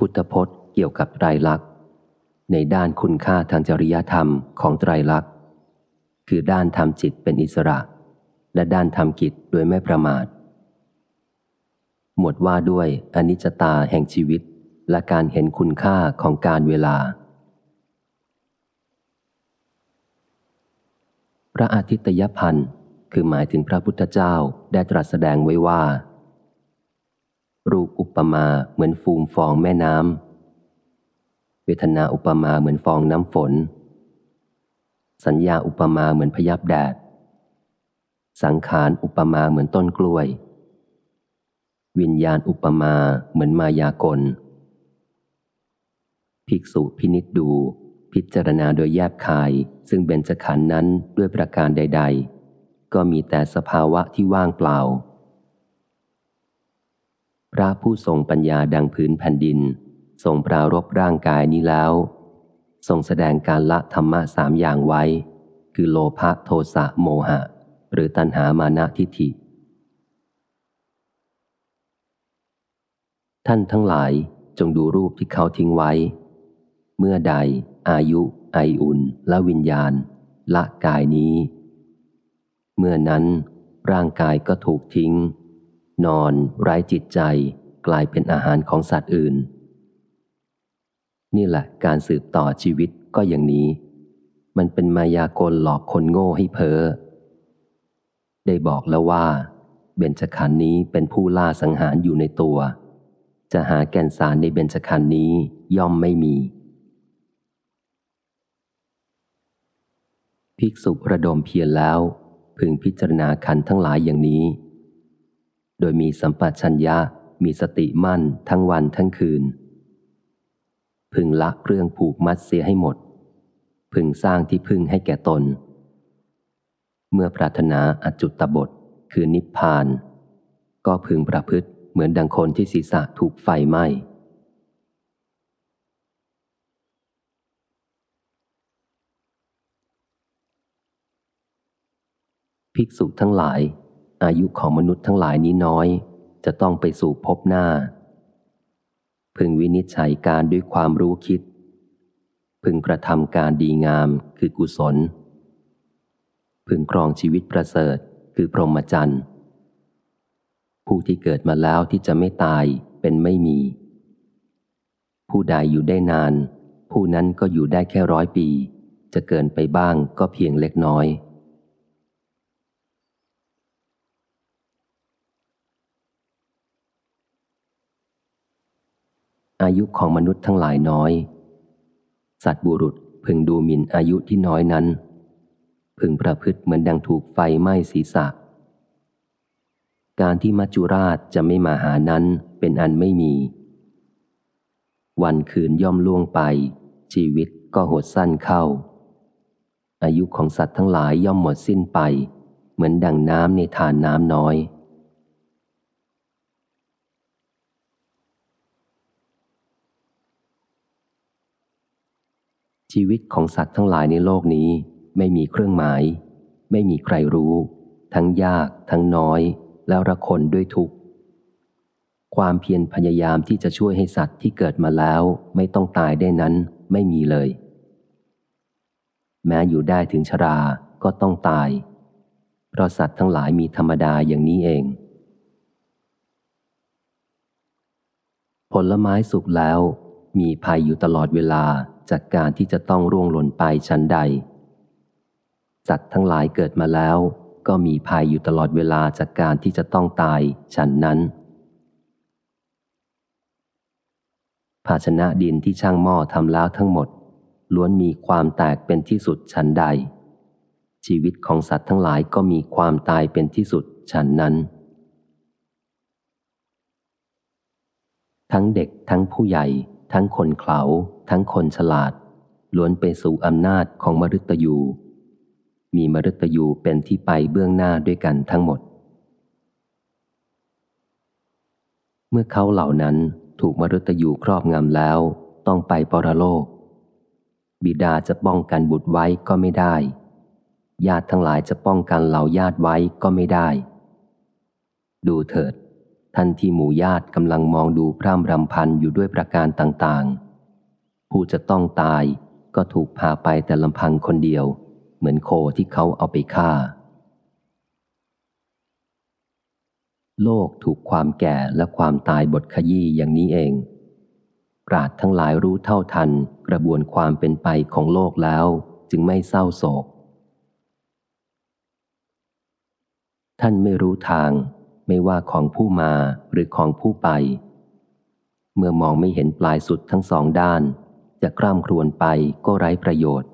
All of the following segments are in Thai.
พุทธพจน์เกี่ยวกับไตรลักษณ์ ในด้านคุณค่าทางจริยธรรมของไตรลักษณ์คือด้านทำจิตเป็นอิสระ และด้านทำกิจโดยไม่ประมาท หมวดว่าด้วยอนิจจตาแห่งชีวิต และการเห็นคุณค่าของการเวลา พระอาทิตยพันธ์คือหมายถึงพระพุทธเจ้าได้ตรัสแสดงไว้ว่า รูปอุปมาเหมือนฟูมฟองแม่น้ำ เวทนาอุปมาเหมือนฟองน้ำฝน สัญญาอุปมาเหมือนพยับแดด สังขารอุปมาเหมือนต้นกล้วย วิญญาณอุปมาเหมือนมายากล ภิกษุพินิจดู พิจารณาโดยแยบคาย ซึ่งเบญจขันธ์นั้นด้วยประการใด ๆ ก็มีแต่สภาวะที่ว่างเปล่า ระผู้ทรงปัญญาดังพื้นแผ่นดิน ทรงปรารบร่างกายนี้แล้ว ทรงแสดงการละธรรมะสามอย่างไว้ คือโลภะโทสะโมหะ หรือตัณหามานะทิฏฐิ ท่านทั้งหลายจงดูรูปที่เขาทิ้งไว้ เมื่อใด อายุ ไออุ่น และวิญญาณ ละกายนี้ เมื่อนั้นร่างกายก็ถูกทิ้ง นอนไร้จิตใจ กลายเป็นอาหารของสัตว์อื่น นี่แหละการสืบต่อชีวิตก็อย่างนี้ มันเป็นมายากลหลอกคนโง่ให้เพ้อได้บอกแล้วว่า เบญจขันธ์นี้เป็นผู้ล่าสังหารอยู่ในตัว จะหาแก่นสารในเบญจขันธ์นี้ย่อมไม่มี ภิกษุระดมเพียรแล้ว พึงพิจารณาขันธ์ทั้งหลายอย่างนี้ โดยมีสัมปชัญญะมีสติมั่นทั้งวันทั้งคืน พึงละเรื่องผูกมัดเสียให้หมด พึงสร้างที่พึ่งให้แก่ตน เมื่อปรารถนาอจุตบทคือนิพพาน ก็พึงประพฤติเหมือนดังคนที่ศีรษะถูกไฟไหม้ภิกษุทั้งหลาย อายุของมนุษย์ทั้งหลายนี้น้อย จะต้องไปสู่พบหน้า พึงวินิจฉัยการด้วยความรู้คิด พึงกระทำการดีงามคือกุศล พึงครองชีวิตประเสริฐคือพรหมจรรย์ผู้ที่เกิดมาแล้วที่จะไม่ตายเป็นไม่มี ผู้ใดอยู่ได้นาน ผู้นั้นก็อยู่ได้แค่ร้อยปี จะเกินไปบ้างก็เพียงเล็กน้อย อายุของมนุษย์ทั้งหลายน้อย สัตว์บุรุษพึงดูหมิ่นอายุที่น้อยนั้น พึงประพฤติเหมือนดังถูกไฟไหม้ศีรษะ การที่มัจจุราชจะไม่มาหานั้นเป็นอันไม่มี วันคืนย่อมล่วงไป ชีวิตก็หดสั้นเข้า อายุของสัตว์ทั้งหลายย่อมหมดสิ้นไป เหมือนดังน้ำในทานน้ำน้อย ชีวิตของสัตว์ทั้งหลายในโลกนี้ ไม่มีเครื่องหมาย ไม่มีใครรู้ ทั้งยาก ทั้งน้อย แล้วระคนด้วยทุกข์ความเพียรพยายามที่จะช่วยให้สัตว์ที่เกิดมาแล้ว ไม่ต้องตายได้นั้นไม่มีเลย แม้อยู่ได้ถึงชราก็ต้องตาย เพราะสัตว์ทั้งหลายมีธรรมดาอย่างนี้เอง ผลไม้สุกแล้ว มีภัยอยู่ตลอดเวลา จากการที่จะต้องร่วงหล่นไปชั้นใด สัตว์ทั้งหลายเกิดมาแล้ว ก็มีภัยอยู่ตลอดเวลาจากการที่จะต้องตายฉันนั้น ภาชนะดินที่ช่างหม้อทำแล้วทั้งหมด ล้วนมีความแตกเป็นที่สุดฉันใด ชีวิตของสัตว์ทั้งหลายก็มีความตายเป็นที่สุดฉันนั้นทั้งเด็กทั้งผู้ใหญ่ ทั้งคนเขาทั้งคนฉลาด ล้วนไปสู่อำนาจของมฤตยู มีมฤตยูเป็นที่ไปเบื้องหน้าด้วยกันทั้งหมด เมื่อเขาเหล่านั้นถูกมฤตยูครอบงำแล้ว ต้องไปปรโลก บิดาจะป้องกันบุตรไว้ก็ไม่ได้ ญาติทั้งหลายจะป้องกันเหล่าญาติไว้ก็ไม่ได้ ดูเถิด ท่านที่หมู่ญาติกำลังมองดูพร่ำรำพันอยู่ด้วยประการต่างๆ ผู้จะต้องตายก็ถูกพาไปแต่ลำพังคนเดียว เหมือนโคที่เขาเอาไปฆ่า โลกถูกความแก่และความตายบทขยี้อย่างนี้เองปราดทั้งหลายรู้เท่าทันกระบวนความเป็นไปของโลกแล้วจึงไม่เศร้าโศก ท่านไม่รู้ทาง ไม่ว่าของผู้มาหรือของผู้ไป เมื่อมองไม่เห็นปลายสุดทั้งสองด้าน จะกล้ามครวนไปก็ไร้ประโยชน์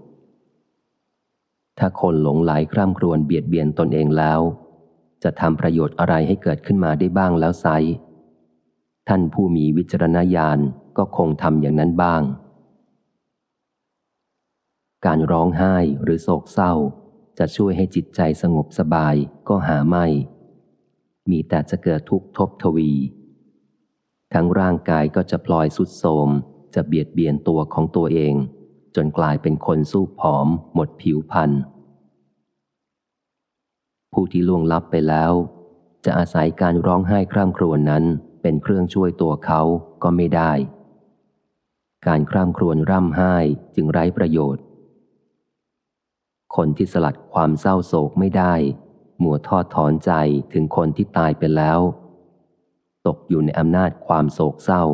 ถ้าคนหลงไหลกล้ามครวนเบียดเบียนตนเองแล้ว จะทำประโยชน์อะไรให้เกิดขึ้นมาได้บ้างแล้วไซท่านผู้มีวิจารณญาณก็คงทำอย่างนั้นบ้าง การร้องไห้หรือโศกเศร้าจะช่วยให้จิตใจสงบสบายก็หาไม่ มีแต่จะเกิดทุกข์ทบทวี ทั้งร่างกายก็จะพลอยสุดโทมจะเบียดเบียนตัวของตัวเอง จนกลายเป็นคนสู้ผอม หมดผิวพันธ์ผู้ที่ล่วงลับไปแล้ว จะอาศัยการร้องไห้คร่ำครวญนั้นเป็นเครื่องช่วยตัวเขาก็ไม่ได้ การคร่ำครวญร่ำไห้จึงไร้ประโยชน์ คนที่สลัดความเศร้าโศกไม่ได้ มัวทอดถอนใจถึงคนที่ตายไปแล้ว ตกอยู่ในอำนาจความโศกเศร้า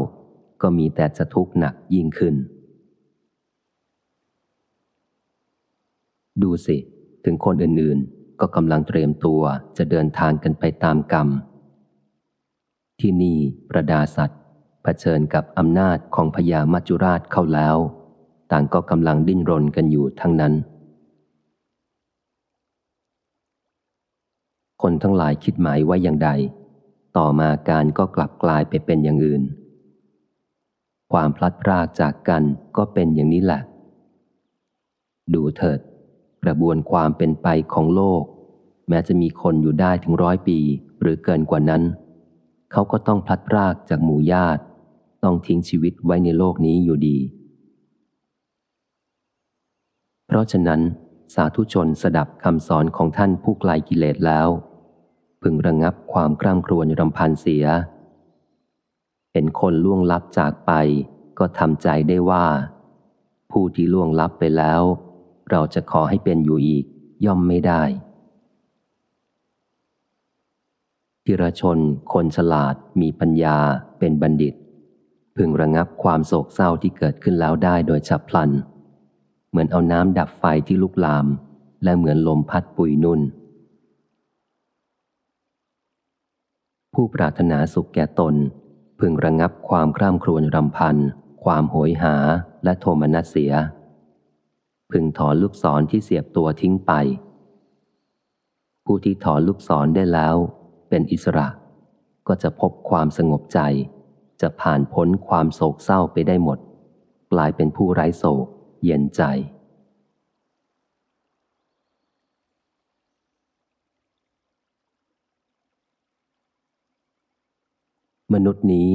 ก็มีแต่จะทุกข์หนักยิ่งขึ้น ดูสิ ถึงคนอื่นๆ ก็กำลังเตรียมตัวจะเดินทางกันไปตามกรรม ที่นี่ประดาสัตวเผชิญกับอำนาจของพญามัจจุราชเข้าแล้ว ต่างก็กำลังดิ้นรนกันอยู่ทั้งนั้น คนทั้งหลายคิดหมายไว่าอย่างใด ต่อมาการก็กลับกลายไปเป็นอย่างอื่น ความพลัดพรากจากกันก็เป็นอย่างนี้แหละ ดูเถิด กระบวนความเป็นไปของโลก แม้จะมีคนอยู่ได้ถึงร้อยปีหรือเกินกว่านั้น เขาก็ต้องพลัดพรากจากหมู่ญาติ ต้องทิ้งชีวิตไว้ในโลกนี้อยู่ดี เพราะฉะนั้นสาธุชนสดับคำสอนของท่านผู้ไกลกิเลสแล้ว พึงระงับความกล้ามครวนรำพันเสีย เห็นคนล่วงลับจากไป ก็ทำใจได้ว่า ผู้ที่ล่วงลับไปแล้ว เราจะขอให้เป็นอยู่อีกย่อมไม่ได้ทิรชน คนฉลาดมีปัญญาเป็นบัณฑิต พึงระงับความโศกเศร้าที่เกิดขึ้นแล้วได้โดยฉับพลัน เหมือนเอาน้ำดับไฟที่ลุกลาม และเหมือนลมพัดปุยนุ่น ผู้ปรารถนาสุขแก่ตน พึงระงับความคร่ำครวญรำพัน ความโหยหาและโทมนัสเสีย พึงถอนลูกศรที่เสียบตัวทิ้งไป ผู้ที่ถอนลูกศรได้แล้ว เป็นอิสระ ก็จะพบความสงบใจ จะผ่านพ้นความโศกเศร้าไปได้หมด กลายเป็นผู้ไร้โศก เย็นใจ มนุษย์นี้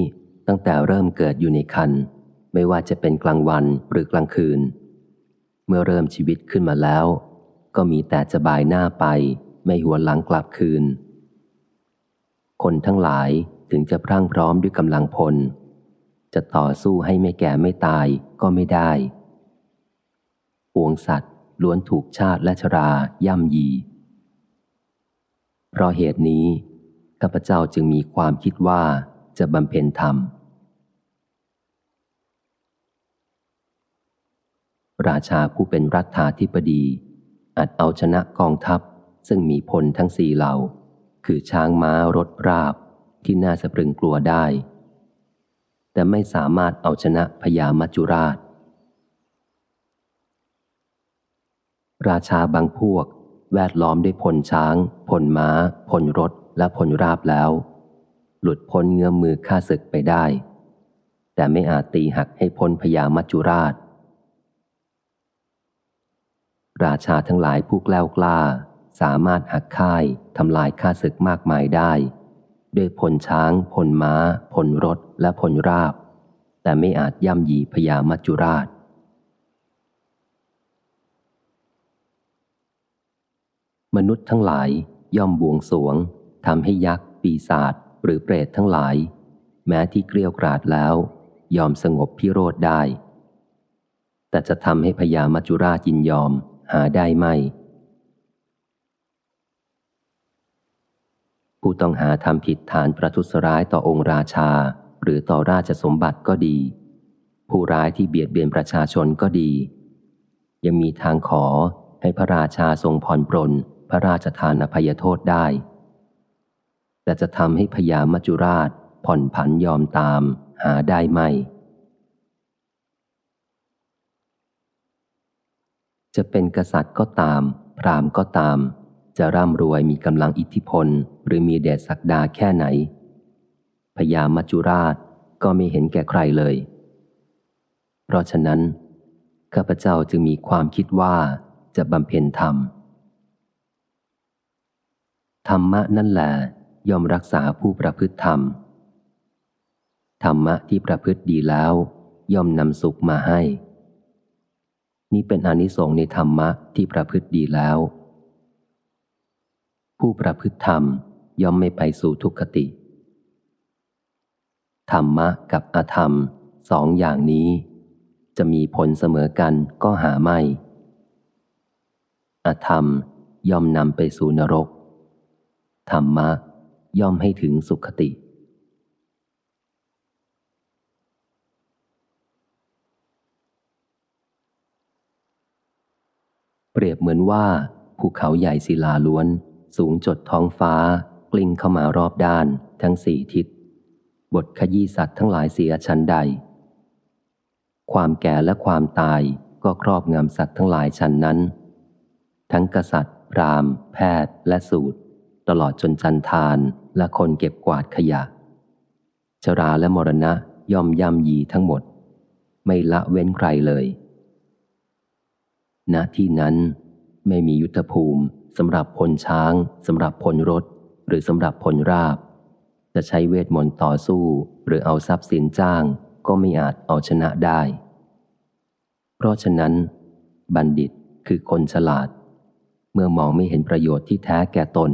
ตั้งแต่เริ่มเกิดอยู่ในคันไม่ว่าจะเป็นกลางวันหรือกลางคืน เมื่อเริ่มชีวิตขึ้นมาแล้ว ก็มีแต่จะบายหน้าไป ไม่หัวหลังกลับคืน คนทั้งหลายถึงจะพรั่งพร้อมด้วยกำลังพล จะต่อสู้ให้ไม่แก่ไม่ตายก็ไม่ได้ปวงสัตว์ล้วนถูกชาติและชราย่ำยี เพราะเหตุนี้ข้าพเจ้าจึงมีความคิดว่า จะบำเพ็ญธรรม ราชาผู้เป็นรัฐาธิบดี อาจเอาชนะกองทัพซึ่งมีพลทั้งสี่เหล่า คือช้างม้ารถราบที่น่าสะพรึงกลัวได้ แต่ไม่สามารถเอาชนะพญามัจจุราช ราชาบางพวกแวดล้อมด้วยพลช้าง พลม้า พลรถ และพลราบแล้ว หลุดพ้นเงื้อมมือฆ่าศึกไปได้ แต่ไม่อาจตีหักให้พ้นพญามัจจุราช ราชาทั้งหลายผู้แกล้วกล้า สามารถหักค่ายทำลายข้าศึกมากมายได้ ด้วยพลช้าง พลม้า พลรถและพลราบ แต่ไม่อาจย่ำยีพญามัจจุราชมนุษย์ทั้งหลายย่อมบวงสวงทำให้ยักษ์ ปีศาจ หรือเปรตทั้งหลาย แม้ที่เกลียวกราดแล้ว ยอมสงบพิโรธได้ แต่จะทำให้พญามัจจุราชยินยอมหาได้ไม่ ผู้ต้องหาทำผิดฐานประทุษร้ายต่อองค์ราชา หรือต่อราชสมบัติก็ดี ผู้ร้ายที่เบียดเบียนประชาชนก็ดี ยังมีทางขอให้พระราชาทรงผ่อนปรนพระราชทานอภัยโทษได้ แต่จะทำให้พญามัจจุราชผ่อนผันยอมตามหาได้ไหมจะเป็นกษัตริย์ก็ตาม พราหมณ์ก็ตาม จะร่ำรวยมีกำลังอิทธิพล หรือมีเดชศักดาแค่ไหนพญามัจจุราชก็ไม่เห็นแก่ใครเลย เพราะฉะนั้น ข้าพเจ้าจึงมีความคิดว่าจะบำเพ็ญธรรม ธรรมะนั่นแหละ ย่อมรักษาผู้ประพฤติธรรม ธรรมะที่ประพฤติดีแล้ว ย่อมนำสุขมาให้ นี่เป็นอนิสงส์ในธรรมะที่ประพฤติดีแล้ว ผู้ประพฤติธรรมย่อมไม่ไปสู่ทุกขติ ธรรมะกับอธรรมสองอย่างนี้ จะมีผลเสมอกันก็หาไม่ อธรรมย่อมนำไปสู่นรก ธรรมะ ย่อมให้ถึงสุขติ เปรียบเหมือนว่า ภูเขาใหญ่ศิลาล้วน สูงจดท้องฟ้า กลิ้งเข้ามารอบด้าน ทั้งสี่ทิศ บทขยี้สัตว์ทั้งหลายเสียชั้นใด ความแก่และความตายก็ครอบงำสัตว์ทั้งหลายชั้นนั้น ทั้งกษัตริย์ พราหมณ์ แพทย์และสูตร ตลอดจนจันทานและคนเก็บกวาดขยะ ชราและมรณะย่อมย่ำยีทั้งหมด ไม่ละเว้นใครเลย ณที่นั้นไม่มียุทธภูมิสำหรับพลช้างสำหรับพลรถ หรือสำหรับพลราบ จะใช้เวทมนต์ต่อสู้ หรือเอาทรัพย์สินจ้าง ก็ไม่อาจเอาชนะได้ เพราะฉะนั้น บัณฑิตคือคนฉลาด เมื่อมองไม่เห็นประโยชน์ที่แท้แก่ตน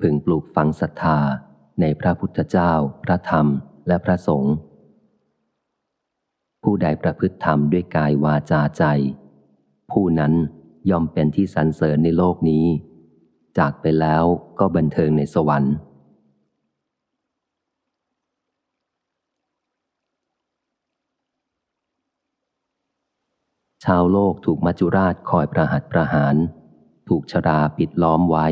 พึงปลูกฝังศรัทธาในพระพุทธเจ้า พระธรรม และพระสงฆ์ ผู้ใดประพฤติธรรมด้วยกายวาจาใจ ผู้นั้นย่อมเป็นที่สรรเสริญในโลกนี้ จากไปแล้วก็บันเทิงในสวรรค์ ชาวโลกถูกมัจจุราชคอยประหัตประหาร ถูกชราปิดล้อมไว้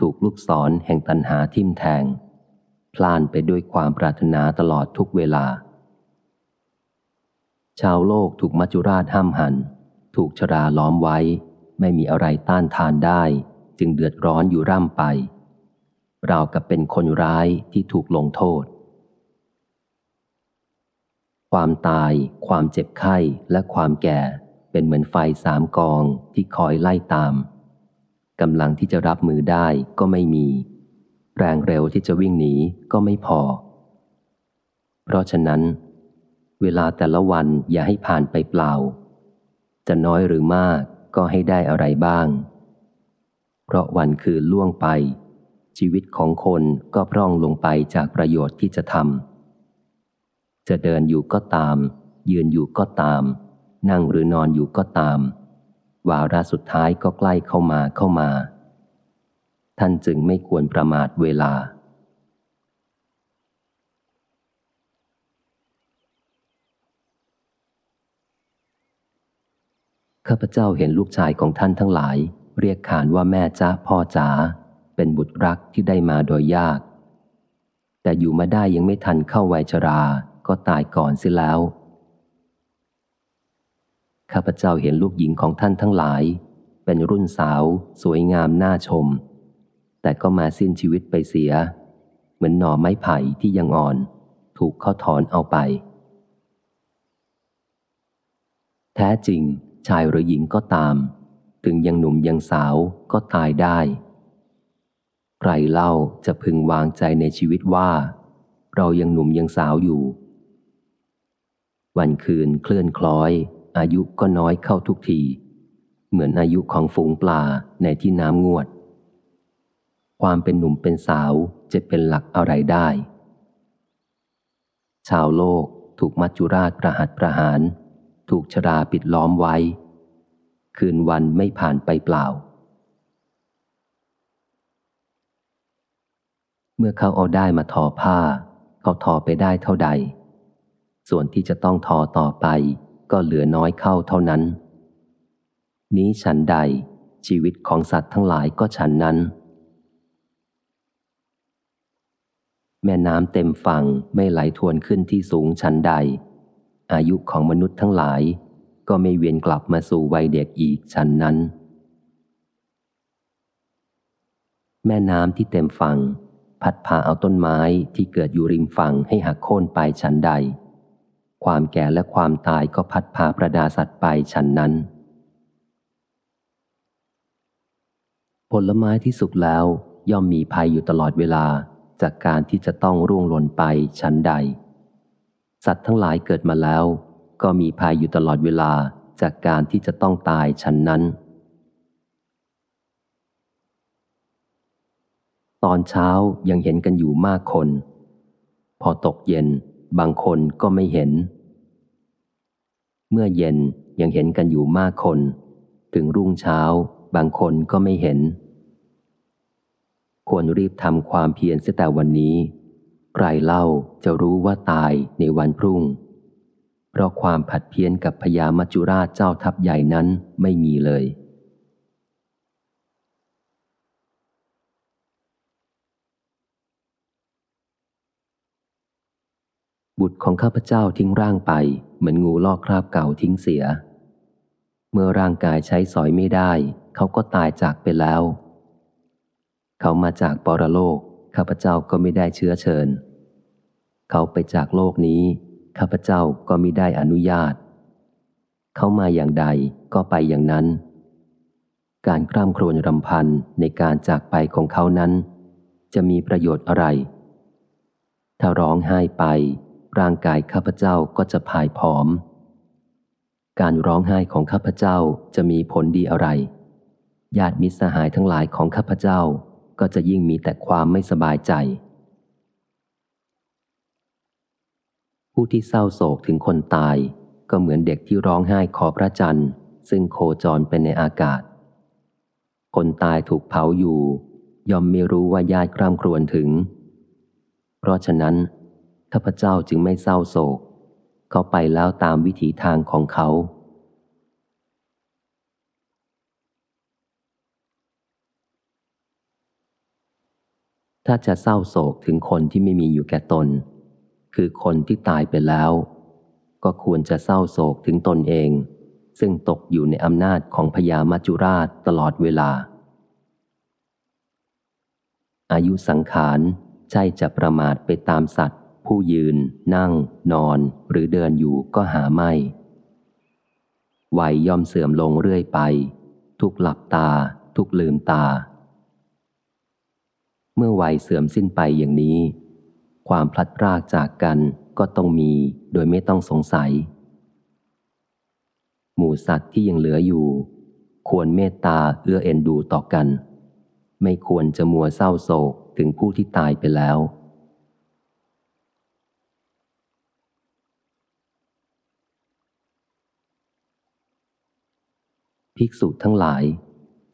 ถูกลูกศรแห่งตันหาทิ่มแทง พลานไปด้วยความปรารถนาตลอดทุกเวลา ชาวโลกถูกมัจจุราชห้ามหัน ถูกชราล้อมไว้ ไม่มีอะไรต้านทานได้ จึงเดือดร้อนอยู่ร่ำไป ราวกับเป็นคนร้ายที่ถูกลงโทษ ความตาย ความเจ็บไข้และความแก่เป็นเหมือนไฟสามกองที่คอยไล่ตาม กำลังที่จะรับมือได้ก็ไม่มี แรงเร็วที่จะวิ่งหนีก็ไม่พอ เพราะฉะนั้น เวลาแต่ละวันอย่าให้ผ่านไปเปล่า จะน้อยหรือมากก็ให้ได้อะไรบ้าง เพราะวันคืนล่วงไป ชีวิตของคนก็พร่องลงไปจากประโยชน์ที่จะทำจะเดินอยู่ก็ตาม ยืนอยู่ก็ตาม นั่งหรือนอนอยู่ก็ตาม วาระสุดท้ายก็ใกล้เข้ามาเข้ามา ท่านจึงไม่ควรประมาทเวลา ข้าพเจ้าเห็นลูกชายของท่านทั้งหลาย เรียกขานว่าแม่จ้าพ่อจ๋าเป็นบุตรรักที่ได้มาโดยยาก แต่อยู่มาได้ยังไม่ทันเข้าวัยชรา ก็ตายก่อนเสียแล้ว ข้าพเจ้าเห็นลูกหญิงของท่านทั้งหลาย เป็นรุ่นสาว สวยงามน่าชม แต่ก็มาสิ้นชีวิตไปเสีย เหมือนหน่อไม้ไผ่ที่ยังอ่อน ถูกเขาถอนเอาไป แท้จริง ชายหรือหญิงก็ตาม ถึงยังหนุ่มยังสาวก็ตายได้ ใครเล่าจะพึงวางใจในชีวิตว่า เรายังหนุ่มยังสาวอยู่ วันคืนเคลื่อนคล้อย อายุก็น้อยเข้าทุกที เหมือนอายุของฝูงปลาในที่น้ำงวด ความเป็นหนุ่มเป็นสาวจะเป็นหลักอะไรได้ ชาวโลกถูกมัจจุราชประหัตประหาร ถูกชราปิดล้อมไว้ คืนวันไม่ผ่านไปเปล่า เมื่อเขาเอาได้มาทอผ้า เขาทอไปได้เท่าใด ส่วนที่จะต้องทอต่อไป ก็เหลือน้อยเข้าเท่านั้น นี้ฉันใดชีวิตของสัตว์ทั้งหลายก็ฉันนั้น แม่น้ำเต็มฝั่งไม่ไหลทวนขึ้นที่สูงชั้นใด อายุของมนุษย์ทั้งหลาย ก็ไม่เวียนกลับมาสู่วัยเด็กอีกชั้นนั้น แม่น้ำที่เต็มฝั่ง พัดพาเอาต้นไม้ที่เกิดอยู่ริมฝั่งให้หักโค่นไปชั้นใด ความแก่และความตายก็พัดพาประดาสัตว์ไปชั้นนั้น ผลไม้ที่สุกแล้วย่อมมีภัยอยู่ตลอดเวลาจากการที่จะต้องร่วงหล่นไปชั้นใด สัตว์ทั้งหลายเกิดมาแล้ว ก็มีภัยอยู่ตลอดเวลาจากการที่จะต้องตายชั้นนั้น ตอนเช้ายังเห็นกันอยู่มากคน พอตกเย็น บางคนก็ไม่เห็น เมื่อเย็นยังเห็นกันอยู่มากคน ถึงรุ่งเช้า บางคนก็ไม่เห็น ควรรีบทำความเพียรเสียแต่วันนี้ ใครเล่าจะรู้ว่าตายในวันพรุ่ง เพราะความผัดเพี้ยนกับพญามัจจุราชเจ้าทัพใหญ่นั้นไม่มีเลย บุตรของข้าพเจ้าทิ้งร่างไป เหมือนงูลอกคราบเก่าทิ้งเสีย เมื่อร่างกายใช้สอยไม่ได้ เขาก็ตายจากไปแล้ว เขามาจากปรโลก ข้าพเจ้าก็ไม่ได้เชื้อเชิญ เขาไปจากโลกนี้ ข้าพเจ้าก็ไม่ได้อนุญาต เขามาอย่างใดก็ไปอย่างนั้น การคร่ำครวญรำพันในการจากไปของเขานั้น จะมีประโยชน์อะไร ถ้าร้องไห้ไป ร่างกายข้าพเจ้าก็จะผายผอม การร้องไห้ของข้าพเจ้าจะมีผลดีอะไร ญาติมิตรสหายทั้งหลายของข้าพเจ้าก็จะยิ่งมีแต่ความไม่สบายใจ ผู้ที่เศร้าโศกถึงคนตาย ก็เหมือนเด็กที่ร้องไห้ขอพระจันทร์ซึ่งโคจรเป็นในอากาศ คนตายถูกเผาอยู่ ย่อมไม่รู้ว่าญาติกร่ำครวญถึง เพราะฉะนั้น ข้าพเจ้าจึงไม่เศร้าโศก เขาไปแล้วตามวิถีทางของเขา ถ้าจะเศร้าโศกถึงคนที่ไม่มีอยู่แก่ตน คือคนที่ตายไปแล้ว ก็ควรจะเศร้าโศกถึงตนเอง ซึ่งตกอยู่ในอำนาจของพญามัจจุราชตลอดเวลา อายุสังขารใช่จะประมาทไปตามสัตว์ ผู้ยืน นั่ง นอน หรือเดินอยู่ก็หาไม่วัยย่อมเสื่อมลงเรื่อยไป ทุกหลับตา ทุกลืมตา เมื่อวัยเสื่อมสิ้นไปอย่างนี้ ความพลัดพรากจากกันก็ต้องมีโดยไม่ต้องสงสัย หมู่สัตว์ที่ยังเหลืออยู่ ควรเมตตาเอื้อเอ็นดูต่อกัน ไม่ควรจะมัวเศร้าโศกถึงผู้ที่ตายไปแล้ว ภิกษุทั้งหลาย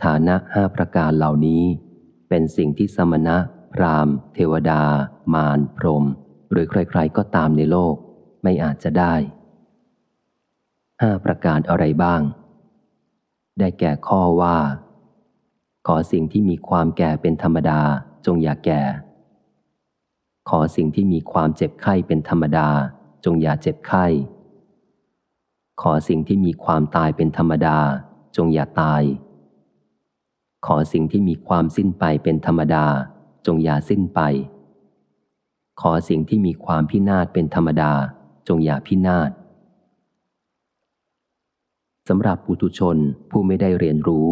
ฐานะห้าประการเหล่านี้ เป็นสิ่งที่สมณะ พรามเทวดา มาร พรหมหรือใครๆก็ตามในโลก ไม่อาจจะได้ห้าประการอะไรบ้าง ได้แก่ข้อว่า ขอสิ่งที่มีความแก่เป็นธรรมดาจงอย่าแก่ ขอสิ่งที่มีความเจ็บไข้เป็นธรรมดา จงอย่าเจ็บไข้ ขอสิ่งที่มีความตายเป็นธรรมดา จงอย่าตาย ขอสิ่งที่มีความสิ้นไปเป็นธรรมดา จงอย่าสิ้นไป ขอสิ่งที่มีความพินาศเป็นธรรมดา จงอย่าพินาศสำหรับปุถุชนผู้ไม่ได้เรียนรู้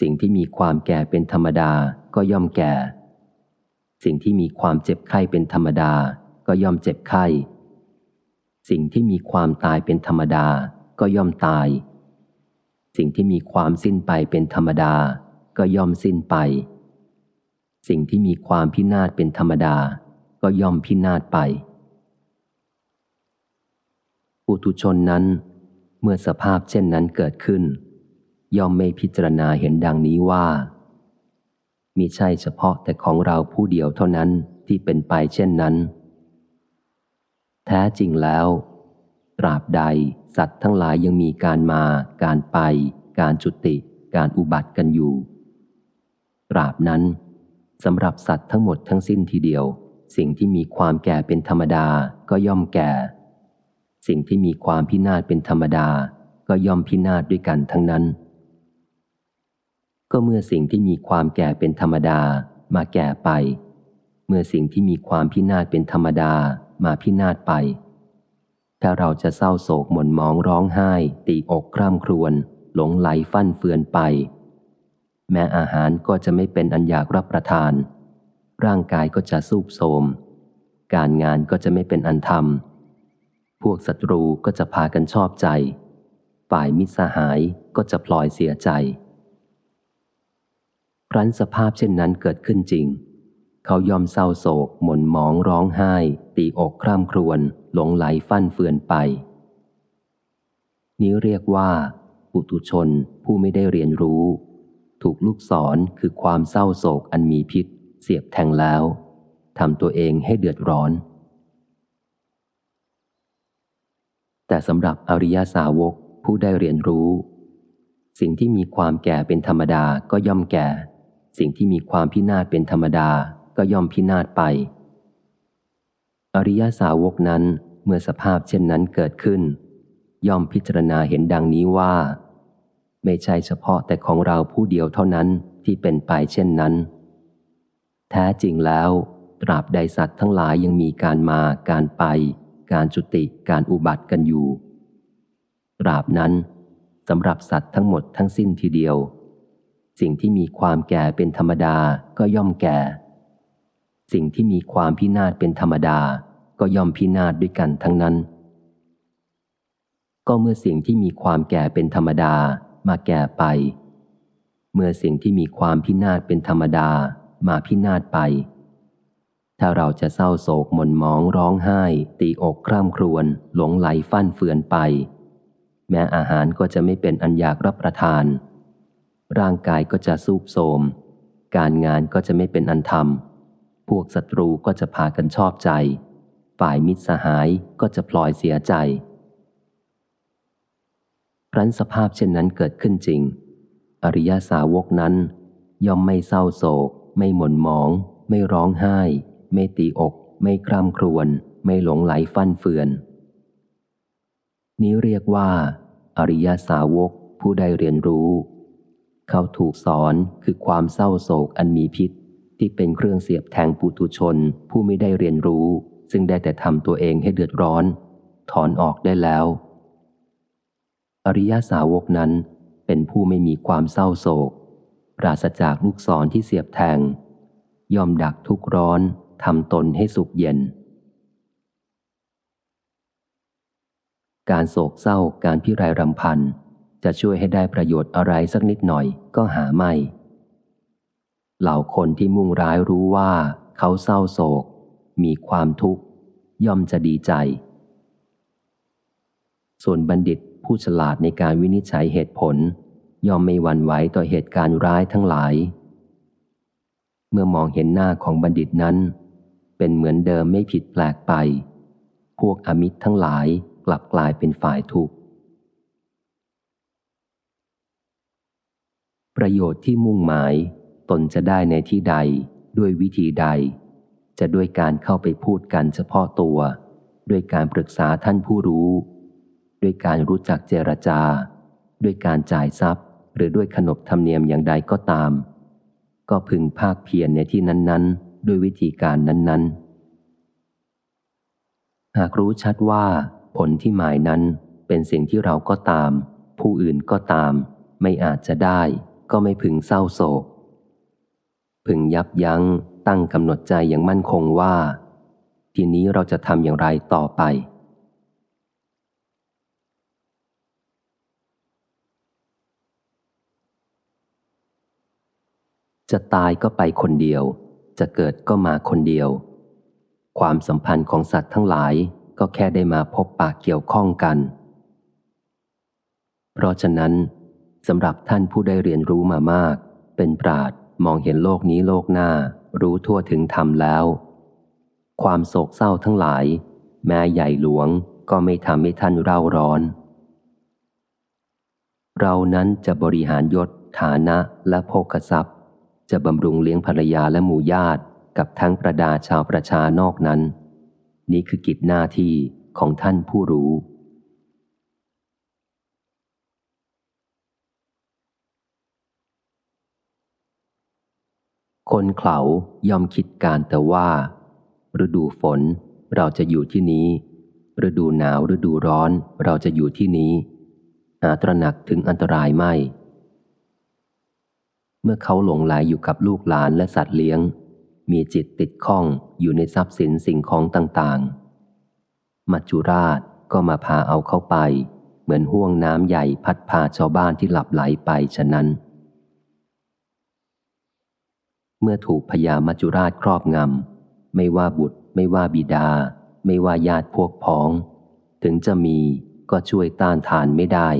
สิ่งที่มีความแก่เป็นธรรมดาก็ย่อมแก่ สิ่งที่มีความเจ็บไข้เป็นธรรมดา ก็ย่อมเจ็บไข้ สิ่งที่มีความตายเป็นธรรมดา ก็ย่อมตาย สิ่งที่มีความสิ้นไปเป็นธรรมดา ก็ย่อมสิ้นไป สิ่งที่มีความพินาศเป็นธรรมดา ก็ย่อมพินาศไปปุถุชนนั้น เมื่อสภาพเช่นนั้นเกิดขึ้น ย่อมไม่พิจารณาเห็นดังนี้ว่ามิใช่เฉพาะแต่ของเราผู้เดียวเท่านั้นที่เป็นไปเช่นนั้น แท้จริงแล้ว ตราบใด สัตว์ทั้งหลายยังมีการมา การไป การจุติ การอุบัติกันอยู่ ตราบนั้นสำหรับสัตว์ทั้งหมดทั้งสิ้นทีเดียว สิ่งที่มีความแก่เป็นธรรมดาก็ย่อมแก่ สิ่งที่มีความพินาศเป็นธรรมดา ก็ย่อมพินาศด้วยกันทั้งนั้น ก็เมื่อสิ่งที่มีความแก่เป็นธรรมดามาแก่ไป เมื่อสิ่งที่มีความพินาศเป็นธรรมดามาพินาศไป ถ้าเราจะเศร้าโศกหม่นมองร้องไห้ ตีอกคร่ำครวญหลงไหลฟั่นเฟือนไป แม้อาหารก็จะไม่เป็นอันอยากรับประทาน ร่างกายก็จะสูบโทมการงานก็จะไม่เป็นอันทำพวกศัตรูก็จะพากันชอบใจ ฝ่ายมิตรสหายก็จะพลอยเสียใจ ครั้นสภาพเช่นนั้นเกิดขึ้นจริง เขายอมเศร้าโศกหม่นมองร้องไห้ ตีอกคร่ำครวญหลงไหลฟั่นเฟือนไป นี้เรียกว่า ปุตุชนผู้ไม่ได้เรียนรู้ ถูกลูกศรคือความเศร้าโศกอันมีพิษ เสียบแทงแล้วทำตัวเองให้เดือดร้อน แต่สำหรับอริยาสาวกผู้ได้เรียนรู้ สิ่งที่มีความแก่เป็นธรรมดาก็ย่อมแก่ สิ่งที่มีความพินาศเป็นธรรมดาก็ย่อมพินาศไป อริยสาวกนั้นเมื่อสภาพเช่นนั้นเกิดขึ้น ย่อมพิจารณาเห็นดังนี้ว่า ไม่ใช่เฉพาะแต่ของเราผู้เดียวเท่านั้นที่เป็นไปเช่นนั้น แท้จริงแล้ว ตราบใดสัตว์ทั้งหลายยังมีการมาการไป การจุติการอุบัติกันอยู่ ตราบนั้นสำหรับสัตว์ทั้งหมดทั้งสิ้นทีเดียว สิ่งที่มีความแก่เป็นธรรมดาก็ย่อมแก่ สิ่งที่มีความพินาศเป็นธรรมดา ก็ย่อมพินาศด้วยกันทั้งนั้น ก็เมื่อสิ่งที่มีความแก่เป็นธรรมดามาแก่ไป เมื่อสิ่งที่มีความพินาศเป็นธรรมดามาพินาศไป ถ้าเราจะเศร้าโศกหม่นมองร้องไห้ ตีอกคร่ำครวญหลงไหลฟั่นเฟือนไป แม้อาหารก็จะไม่เป็นอันอยากรับประทาน ร่างกายก็จะสูบโทมการงานก็จะไม่เป็นอันธรรม พวกศัตรูก็จะพากันชอบใจ ฝ่ายมิตรสหายก็จะพลอยเสียใจรั้นสภาพเช่นนั้นเกิดขึ้นจริง อริยาสาวกนั้น ย่อมไม่เศร้าโศก ไม่หม่นหมอง ไม่ร้องไห้ ไม่ตีอก ไม่คร่ำครวญ ไม่หลงไหลฟั่นเฟือน นี้เรียกว่า อริยาสาวกผู้ได้เรียนรู้ เขาถูกสอนคือความเศร้าโศกอันมีพิษ ที่เป็นเครื่องเสียบแทงปุถุชน ผู้ไม่ได้เรียนรู้ ซึ่งได้แต่ทำตัวเองให้เดือดร้อน ถอนออกได้แล้ว อริยาสาวกนั้นเป็นผู้ไม่มีความเศร้าโศก ปราศจากลูกศรที่เสียบแทง ยอมดักทุกร้อนทำตนให้สุขเย็น การโศกเศร้าการพิไรรำพันจะช่วยให้ได้ประโยชน์อะไรสักนิดหน่อยก็หาไม่ เหล่าคนที่มุ่งร้ายรู้ว่าเขาเศร้าโศก มีความทุกข์ ย่อมจะดีใจ ส่วนบัณฑิตผู้ฉลาดในการวินิจฉัยเหตุผล ย่อมไม่หวั่นไหวต่อเหตุการณ์ร้ายทั้งหลาย เมื่อมองเห็นหน้าของบัณฑิตนั้น เป็นเหมือนเดิมไม่ผิดแปลกไป พวกอมิตรทั้งหลายกลับกลายเป็นฝ่ายทุกข์ประโยชน์ที่มุ่งหมาย ตนจะได้ในที่ใดด้วยวิธีใด จะด้วยการเข้าไปพูดกันเฉพาะตัว ด้วยการปรึกษาท่านผู้รู้ ด้วยการรู้จักเจรจา ด้วยการจ่ายทรัพย์ หรือด้วยขนบธรรมเนียมอย่างใดก็ตาม ก็พึงภาคเพียรในที่นั้น ๆ ด้วยวิธีการนั้น ๆ หากรู้ชัดว่าผลที่หมายนั้นเป็นสิ่งที่เราก็ตาม ผู้อื่นก็ตาม ไม่อาจจะได้ ก็ไม่พึงเศร้าโศก พึงยับยั้งตั้งกำหนดใจอย่างมั่นคงว่า ทีนี้เราจะทำอย่างไรต่อไป จะตายก็ไปคนเดียว จะเกิดก็มาคนเดียว ความสัมพันธ์ของสัตว์ทั้งหลายก็แค่ได้มาพบปากเกี่ยวข้องกัน เพราะฉะนั้นสำหรับท่านผู้ได้เรียนรู้มามาก เป็นปราด มองเห็นโลกนี้โลกหน้า รู้ทั่วถึงธรรมแล้ว ความโศกเศร้าทั้งหลาย แม้ใหญ่หลวงก็ไม่ทำให้ท่านเร่าร้อน เรานั้นจะบริหารยศ ฐานะและโภคทรัพย์ จะบำรุงเลี้ยงภรรยาและหมู่ญาติกับทั้งประดาชาวประชานอกนั้น นี่คือกิจหน้าที่ของท่านผู้รู้ คนเขายอมคิดการแต่ว่า ฤดูฝนเราจะอยู่ที่นี้ ฤดูหนาวฤดูร้อนเราจะอยู่ที่นี้หาตระหนักถึงอันตรายไม่ เมื่อเขาหลงไหลอยู่กับลูกหลานและสัตว์เลี้ยง มีจิตติดข้องอยู่ในทรัพย์สินสิ่งของต่างๆ มัจจุราชก็มาพาเอาเข้าไป เหมือนห่วงน้ำใหญ่พัดพาชาวบ้านที่หลับไหลไปฉะนั้น เมื่อถูกพญามัจจุราชครอบงำ ไม่ว่าบุตร ไม่ว่าบิดา ไม่ว่าญาติพวกพ้อง ถึงจะมีก็ช่วยต้านทานไม่ได้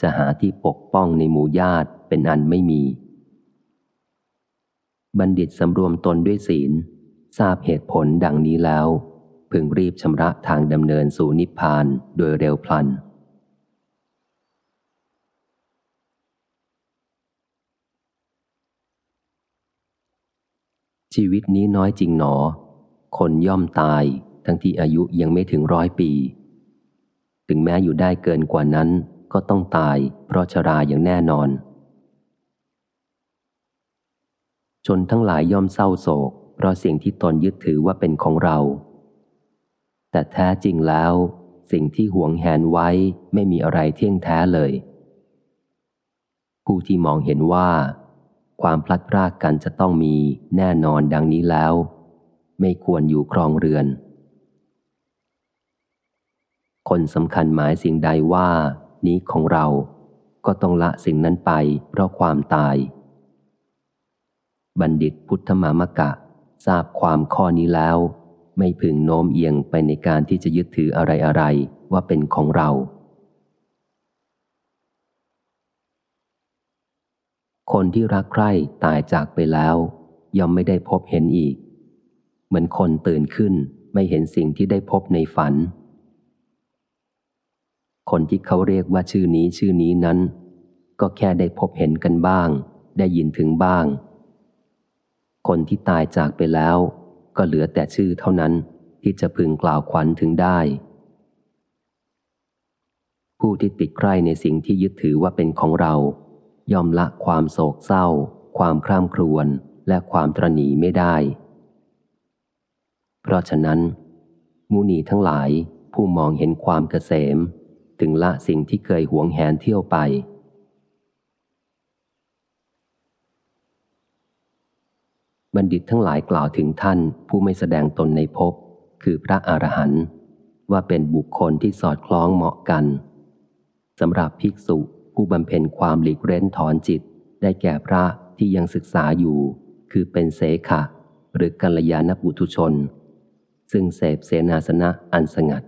จะหาที่ปกป้องในหมู่ญาติเป็นอันไม่มี บัณฑิตสำรวมตนด้วยศีล ทราบเหตุผลดังนี้แล้ว พึงรีบชำระทางดำเนินสู่นิพพานโดยเร็วพลัน ชีวิตนี้น้อยจริงหนอ คนย่อมตายทั้งที่อายุยังไม่ถึงร้อยปี ถึงแม้อยู่ได้เกินกว่านั้นก็ต้องตายเพราะชราอย่างแน่นอน ชนทั้งหลายย่อมเศร้าโศก เพราะสิ่งที่ตนยึดถือว่าเป็นของเรา แต่แท้จริงแล้ว สิ่งที่หวงแหนไว้ไม่มีอะไรเที่ยงแท้เลย ผู้ที่มองเห็นว่า ความพลัดพรากกันจะต้องมีแน่นอนดังนี้แล้ว ไม่ควรอยู่ครองเรือน คนสำคัญหมายสิ่งใดว่า นี้ของเราก็ต้องละสิ่งนั้นไปเพราะความตาย บัณฑิตพุทธมามกะ ทราบความข้อนี้แล้ว ไม่พึงโน้มเอียงไปในการที่จะยึดถืออะไรอะไรว่าเป็นของเรา คนที่รักใคร่ตายจากไปแล้ว ย่อมไม่ได้พบเห็นอีก เหมือนคนตื่นขึ้นไม่เห็นสิ่งที่ได้พบในฝัน คนที่เขาเรียกว่าชื่อนี้ชื่อนี้นั้น ก็แค่ได้พบเห็นกันบ้าง ได้ยินถึงบ้าง คนที่ตายจากไปแล้ว ก็เหลือแต่ชื่อเท่านั้นที่จะพึงกล่าวขวัญถึงได้ ผู้ที่ติดใคร่ในสิ่งที่ยึดถือว่าเป็นของเรา ยอมละความโศกเศร้า ความคร่ำครวญและความตรณีไม่ได้ เพราะฉะนั้น มุนีทั้งหลายผู้มองเห็นความเกษม ถึงละสิ่งที่เคยหวงแหนเที่ยวไป บัณฑิตทั้งหลายกล่าวถึงท่านผู้ไม่แสดงตนในภพคือพระอรหันต์ว่าเป็นบุคคลที่สอดคล้องเหมาะกันสำหรับภิกษุ ผู้บำเพ็ญความหลีกเร้นถอนจิต ได้แก่พระที่ยังศึกษาอยู่ คือเป็นเสขะ หรือกัลยาณปุถุชน ซึ่งเสพเสนาสนะอันสงัด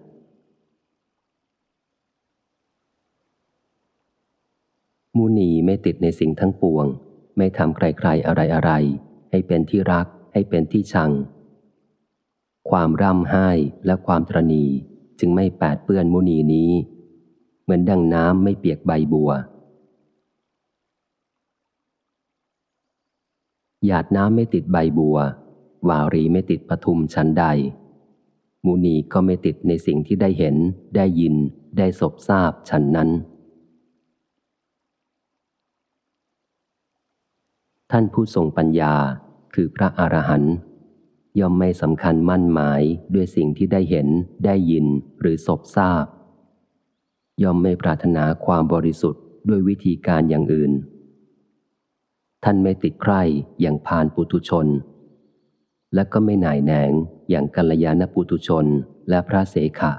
มุนีไม่ติดในสิ่งทั้งปวง ไม่ทำใครๆอะไรอะไรให้เป็นที่รัก ให้เป็นที่ชัง ความร่ำไห้และความตรณีจึงไม่แปดเปื้อนมุนีนี้ เหมือนดังน้ำไม่เปียกใบบัว หยาดน้ำไม่ติดใบบัว วารีไม่ติดปทุมชั้นใด มุนีก็ไม่ติดในสิ่งที่ได้เห็น ได้ยิน ได้สบทราบชั้นนั้น ท่านผู้ทรงปัญญาคือพระอรหันต์ย่อมไม่สำคัญมั่นหมายด้วยสิ่งที่ได้เห็น ได้ยินหรือสบทราบ ย่อมไม่ปรารถนาความบริสุทธิ์ด้วยวิธีการอย่างอื่น ท่านไม่ติดใคร่อย่างพานปุตุชน และก็ไม่หน่ายแหนงอย่างกัลยาณปุตุชนและพระเสขะ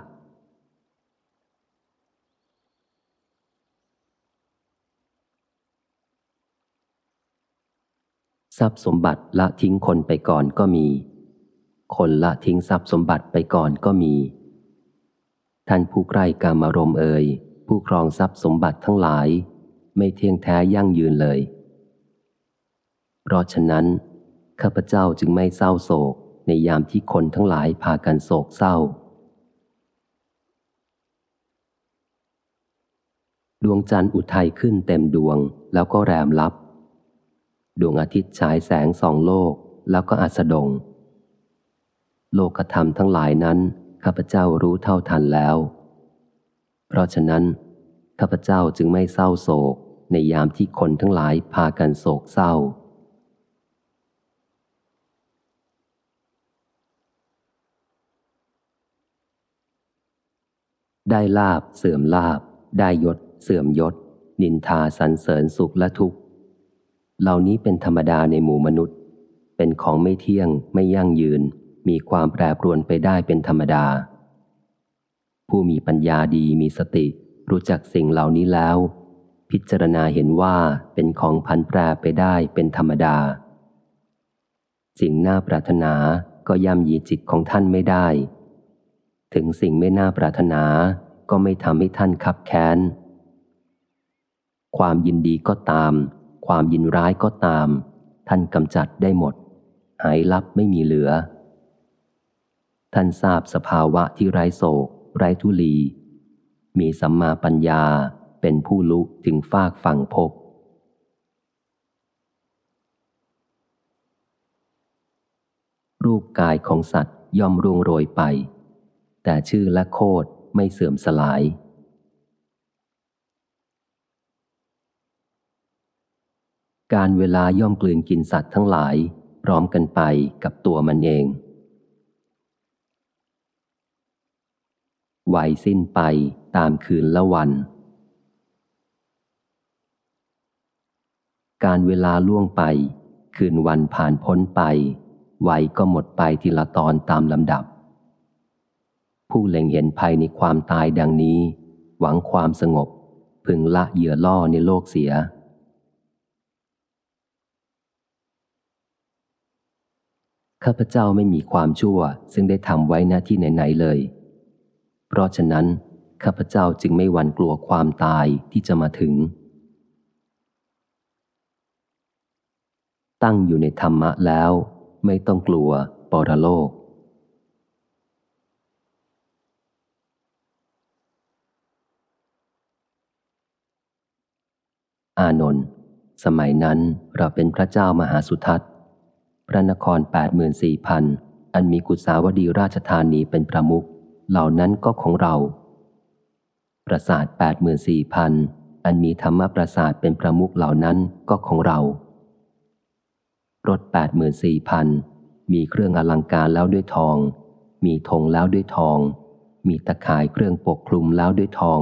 ทรัพย์สมบัติละทิ้งคนไปก่อนก็มี คนละทิ้งทรัพย์สมบัติไปก่อนก็มี ท่านผู้ใกล้กามารมเอ่ยผู้ครองทรัพย์สมบัติทั้งหลาย ไม่เที่ยงแท้ยั่งยืนเลย เพราะฉะนั้น ข้าพเจ้าจึงไม่เศร้าโศกในยามที่คนทั้งหลายพากันโศกเศร้า ดวงจันทร์อุทัยขึ้นเต็มดวงแล้วก็แรมลับ ดวงอาทิตย์ฉายแสงสองโลกแล้วก็อัสดง โลกธรรมทั้งหลายนั้น ข้าพเจ้ารู้เท่าทันแล้ว เพราะฉะนั้น ข้าพเจ้าจึงไม่เศร้าโศกในยามที่คนทั้งหลายพากันโศกเศร้า ได้ลาบเสื่อมลาบ ได้ยศ เสื่อมยศ นินทาสรรเสริญสุขและทุกข์ เหล่านี้เป็นธรรมดาในหมู่มนุษย์ เป็นของไม่เที่ยงไม่ยั่งยืน มีความแปรปรวนไปได้เป็นธรรมดา ผู้มีปัญญาดีมีสติ รู้จักสิ่งเหล่านี้แล้ว พิจารณาเห็นว่าเป็นของพันแปรไปได้เป็นธรรมดา สิ่งน่าปรารถนาก็ย่ำยีจิตของท่านไม่ได้ ถึงสิ่งไม่น่าปรารถนาก็ไม่ทำให้ท่านคับแค้น ความยินดีก็ตาม ความยินร้ายก็ตาม ท่านกำจัดได้หมด หายลับไม่มีเหลือ ท่านทราบสภาวะที่ไร้โศก ไร้ทุลี มีสัมมาปัญญาเป็นผู้ลุถึงฟากฝั่งพบ รูปกายของสัตว์ย่อมร่วงโรยไป แต่ชื่อและโคดไม่เสื่อมสลาย การเวลาย่อมกลืนกินสัตว์ทั้งหลายพร้อมกันไปกับตัวมันเอง วัยสิ้นไปตามคืนละวัน การเวลาล่วงไป คืนวันผ่านพ้นไปวัยก็หมดไปทีละตอนตามลำดับ ผู้เล็งเห็นภัยในความตายดังนี้ หวังความสงบ พึงละเหยื่อล่อในโลกเสียข้าพเจ้าไม่มีความชั่วซึ่งได้ทำไว้หน้าที่ไหนๆเลย เพราะฉะนั้น ข้าพเจ้าจึงไม่หวั่นกลัวความตายที่จะมาถึง ตั้งอยู่ในธรรมะแล้ว ไม่ต้องกลัวปรโลก อานนท์สมัยนั้นเราเป็นพระเจ้ามหาสุทัศน์พระนครแปดหมื่นสี่พันอันมีกุศาวดีราชธานีเป็นประมุข เหล่านั้นก็ของเรา ประสาท84,000 อันมีธรรมประสาทเป็นประมุขเหล่านั้นก็ของเรา รถ84,000 มีเครื่องอลังการแล้วด้วยทอง มีธงแล้วด้วยทอง มีตะข่ายเครื่องปกคลุมแล้วด้วยทอง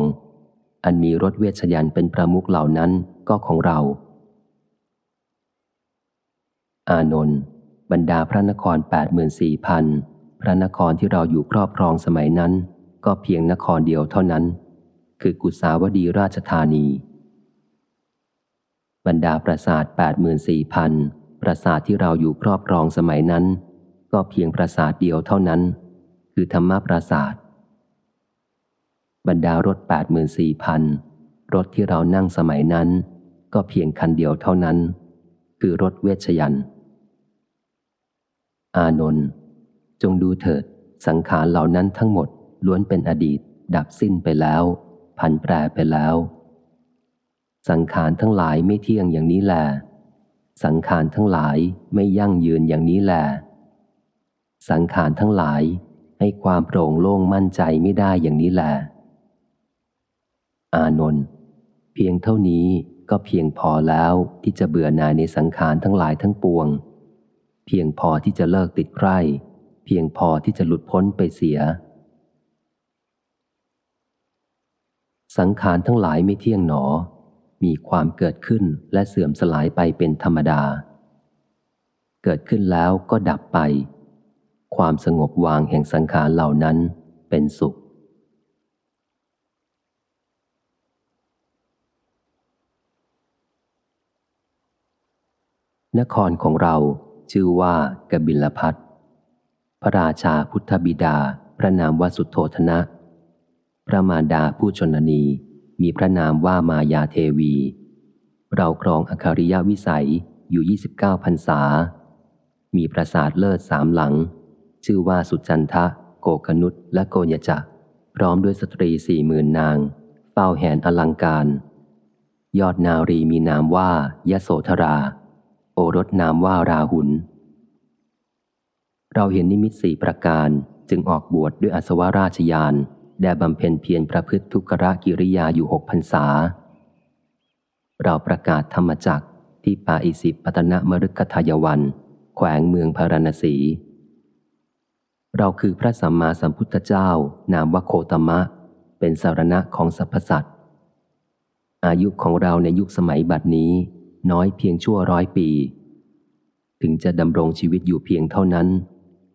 อันมีรถเวชยันเป็นประมุขเหล่านั้นก็ของเรา อานนท์บรรดาพระนคร84,000 ระนครที่เราอยู่ครอบครองสมัยนั้น ก็เพียงนครเดียวเท่านั้น คือกุสาวดีราชธานี บรรดาปราสาทแปดหมื่นสี่พันปราสาทที่เราอยู่ครอบครองสมัยนั้น ก็เพียงปราสาทเดียวเท่านั้น คือธรรมปราสาท บรรดารถแปดหมื่นสี่พันรถที่เรานั่งสมัยนั้น ก็เพียงคันเดียวเท่านั้น คือรถเวชยันอานนท์ จงดูเถิด สังขารเหล่านั้นทั้งหมดล้วนเป็นอดีต ดับสิ้นไปแล้วพันแปรไปแล้ว สังขารทั้งหลายไม่เที่ยงอย่างนี้แหละสังขารทั้งหลายไม่ยั่งยืนอย่างนี้แหละสังขารทั้งหลายให้ความโปร่งโล่งมั่นใจไม่ได้อย่างนี้แหละอานนท์เพียงเท่านี้ก็เพียงพอแล้วที่จะเบื่อหน่ายในสังขารทั้งหลายทั้งปวง เพียงพอที่จะเลิกติดใคร่ เพียงพอที่จะหลุดพ้นไปเสีย สังขารทั้งหลายไม่เที่ยงหนอ มีความเกิดขึ้นและเสื่อมสลายไปเป็นธรรมดา เกิดขึ้นแล้วก็ดับไป ความสงบวางแห่งสังขารเหล่านั้นเป็นสุขนครของเราชื่อว่ากบิลพัท ระราชาพุทธบิดา พระนามว่าสุโธธนะ พระมารดาผู้ชนนี มีพระนามว่ามายาเทวี เราครองอคาริยวิสัยอยู่ 29พรรษา มีปราสาทเลิศสามหลัง ชื่อว่าสุจันทะ โกกนุษและโกยจะพร้อมด้วยสตรีสี่หมื่นนางเฝ้าแหนอลังการ ยอดนารีมีนามว่ายโสธรา โอรสนามว่าราหุล เราเห็นนิมิตสี่ประการจึงออกบวชดด้วยอสวราชยานแด่บำเพ็ญเพียรประพฤติทุกรกิริยาอยู่หกพรรษา เราประกาศธรรมจักที่ป่าอิสิปตนะมฤคทายวัน แขวงเมืองพารณสี เราคือพระสัมมาสัมพุทธเจ้า นามวโคตมะ เป็นสารณะของสรรพสัตว์อายุของเราในยุคสมัยบัดนี้ น้อยเพียงชั่วร้อยปี ถึงจะดำรงชีวิตอยู่เพียงเท่านั้น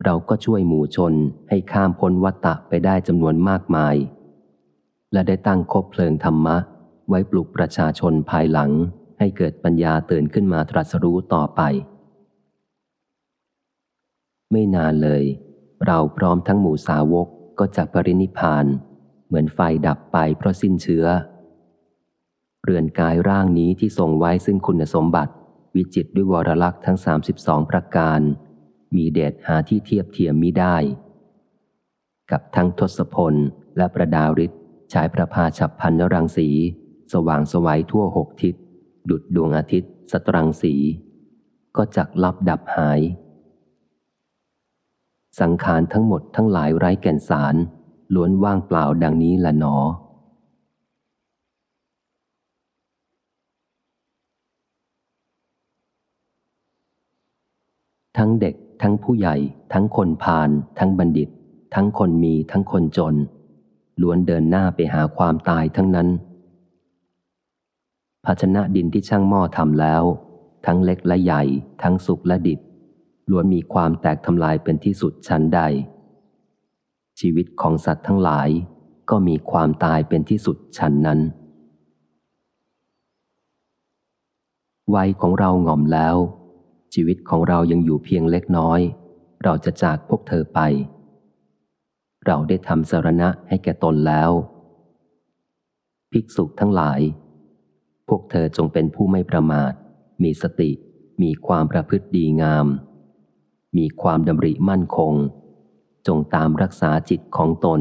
เราก็ช่วยหมู่ชนให้ข้ามพ้นวัตตะไปได้จำนวนมากมาย และได้ตั้งคบเพลิงธรรมะ ไว้ปลุกประชาชนภายหลัง ให้เกิดปัญญาตื่นขึ้นมาตรัสรู้ต่อไป ไม่นานเลย เราพร้อมทั้งหมู่สาวกก็จะปรินิพาน เหมือนไฟดับไปเพราะสิ้นเชื้อ เรือนกายร่างนี้ที่ทรงไว้ซึ่งคุณสมบัติ วิจิตด้วยวรลักษ์ทั้ง 32 ประการ มีเดชหาที่เทียบเทียมมิได้ กับทั้งทศพลและประดาริศฉายประภาฉับพันนรังสี สว่างสวัยทั่วหกทิศ ดุดดวงอาทิตย์ สตรังสี ก็จักลับดับหาย สังขารทั้งหมดทั้งหลายไร้แก่นสาร ล้วนว่างเปล่าดังนี้ละหนอทั้งเด็ก ทั้งผู้ใหญ่ ทั้งคนพาลทั้งบัณฑิต ทั้งคนมีทั้งคนจน ล้วนเดินหน้าไปหาความตายทั้งนั้น ภาชนะดินที่ช่างหม้อทำแล้ว ทั้งเล็กและใหญ่ ทั้งสุกและดิบ ล้วนมีความแตกทำลายเป็นที่สุดชั้นใด ชีวิตของสัตว์ทั้งหลายก็มีความตายเป็นที่สุดชั้นนั้นวัยของเราหง่อมแล้ว ชีวิตของเรายังอยู่เพียงเล็กน้อย เราจะจากพวกเธอไป เราได้ทำสารณะให้แก่ตนแล้ว ภิกษุทั้งหลาย พวกเธอจงเป็นผู้ไม่ประมาท มีสติ มีความประพฤติดีงาม มีความดำริมั่นคง จงตามรักษาจิตของตน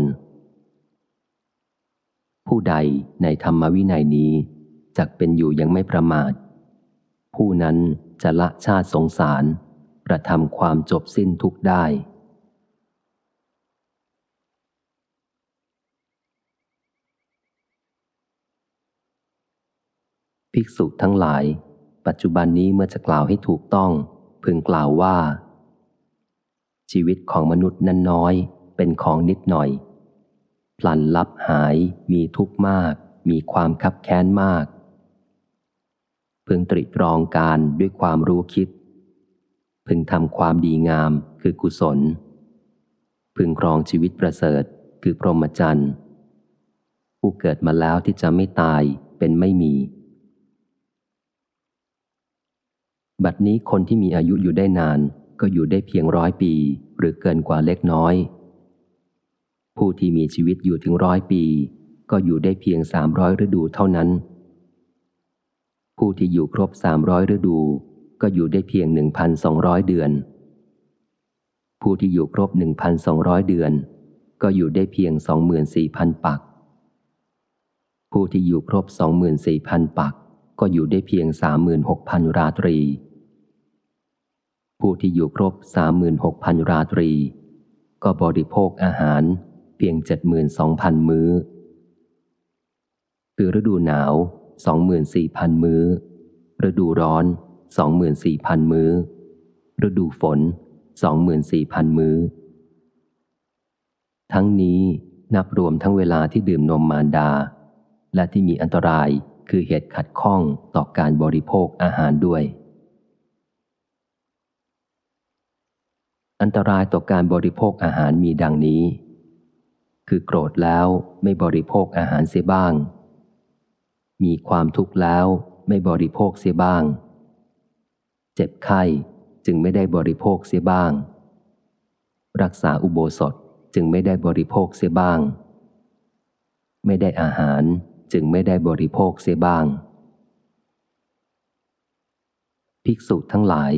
ผู้ใดในธรรมวินัยนี้จักเป็นอยู่ยังไม่ประมาท ผู้นั้นจะละชาติสงสาร ประทำความจบสิ้นทุกได้ ภิกษุทั้งหลาย ปัจจุบันนี้เมื่อจะกล่าวให้ถูกต้อง พึงกล่าวว่า ชีวิตของมนุษย์นั้นน้อย เป็นของนิดหน่อย พลันลับหาย มีทุกข์มาก มีความคับแค้นมาก พึงตริตรองการด้วยความรู้คิด พึงทำความดีงามคือกุศล พึงครองชีวิตประเสริฐคือพรหมจรรย์ผู้เกิดมาแล้วที่จะไม่ตายเป็นไม่มี บัดนี้คนที่มีอายุอยู่ได้นานก็อยู่ได้เพียงร้อยปี หรือเกินกว่าเล็กน้อย ผู้ที่มีชีวิตอยู่ถึงร้อยปี ก็อยู่ได้เพียงสามร้อยฤดูเท่านั้น ผู้ที่อยู่ครบสามร้อยฤดู ก็อยู่ได้เพียงหนึ่งพันสองร้อยเดือน ผู้ที่อยู่ครบหนึ่งพันสองร้อยเดือน ก็อยู่ได้เพียงสองหมื่นสี่พันปัก ผู้ที่อยู่ครบสองหมื่นสี่พันปัก ก็อยู่ได้เพียงสามหมื่นหกพันราตรี ผู้ที่อยู่ครบสามหมื่นหกพันราตรี ก็บริโภคอาหารเพียงเจ็ดหมื่นสองพันมื้อ คือฤดูหนาว สองหมื่นสี่พันมื้อ ฤดูร้อนสองหมื่นสี่พันมื้อ ฤดูฝนสองหมื่นสี่พันมื้อ ทั้งนี้นับรวมทั้งเวลาที่ดื่มนมมารดา และที่มีอันตรายคือเหตุขัดข้องต่อการบริโภคอาหารด้วย อันตรายต่อการบริโภคอาหารมีดังนี้ คือโกรธแล้วไม่บริโภคอาหารเสียบ้าง มีความทุกข์แล้วไม่บริโภคเสียบ้าง เจ็บไข้จึงไม่ได้บริโภคเสียบ้าง รักษาอุโบสถจึงไม่ได้บริโภคเสียบ้าง ไม่ได้อาหารจึงไม่ได้บริโภคเสียบ้าง ภิกษุทั้งหลาย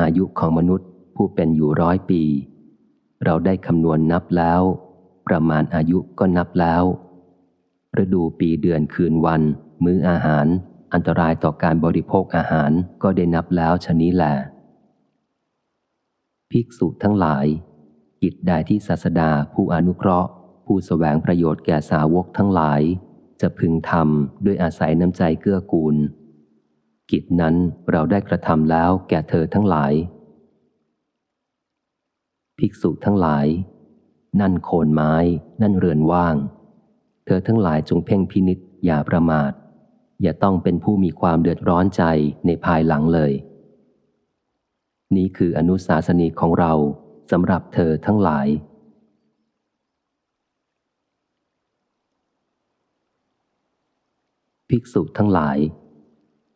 อายุของมนุษย์ผู้เป็นอยู่ร้อยปี เราได้คำนวณนับแล้ว ประมาณอายุก็นับแล้ว ฤดูปีเดือนคืนวัน มื้ออาหาร อันตรายต่อการบริโภคอาหารก็ได้นับแล้วชนี้แหละภิกษุทั้งหลาย กิจใดที่ศาสดาผู้อนุเคราะห์ ผู้สแสวงประโยชน์แก่สาวกทั้งหลาย จะพึงทำด้วยอาศัยน้ำใจเกื้อกูล กิจนั้นเราได้กระทำแล้วแก่เธอทั้งหลาย ภิกษุทั้งหลาย นั่นโคนไม้ นั่นเรือนว่าง เธอทั้งหลายจงเพ่งพินิษอย่าประมาท อย่าต้องเป็นผู้มีความเดือดร้อนใจในภายหลังเลย นี้คืออนุสาสนีของเราสำหรับเธอทั้งหลาย ภิกษุทั้งหลาย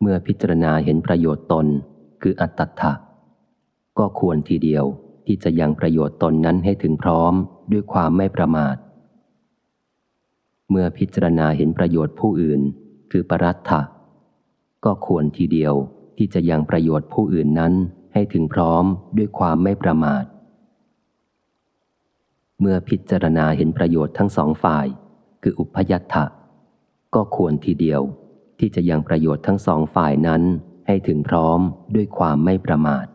เมื่อพิจารณาเห็นประโยชน์ตนคืออัตตถะก็ควรทีเดียวที่จะยังประโยชน์ตนนั้นให้ถึงพร้อมด้วยความไม่ประมาท เมื่อพิจารณาเห็นประโยชน์ผู้อื่น คือปรัตถะก็ควรทีเดียวที่จะยังประโยชน์ผู้อื่นนั้นให้ถึงพร้อมด้วยความไม่ประมาท เมื่อพิจารณาเห็นประโยชน์ทั้งสองฝ่าย คืออุพยัตถะก็ควรทีเดียวที่จะยังประโยชน์ทั้งสองฝ่ายนั้นให้ถึงพร้อมด้วยความไม่ประมาท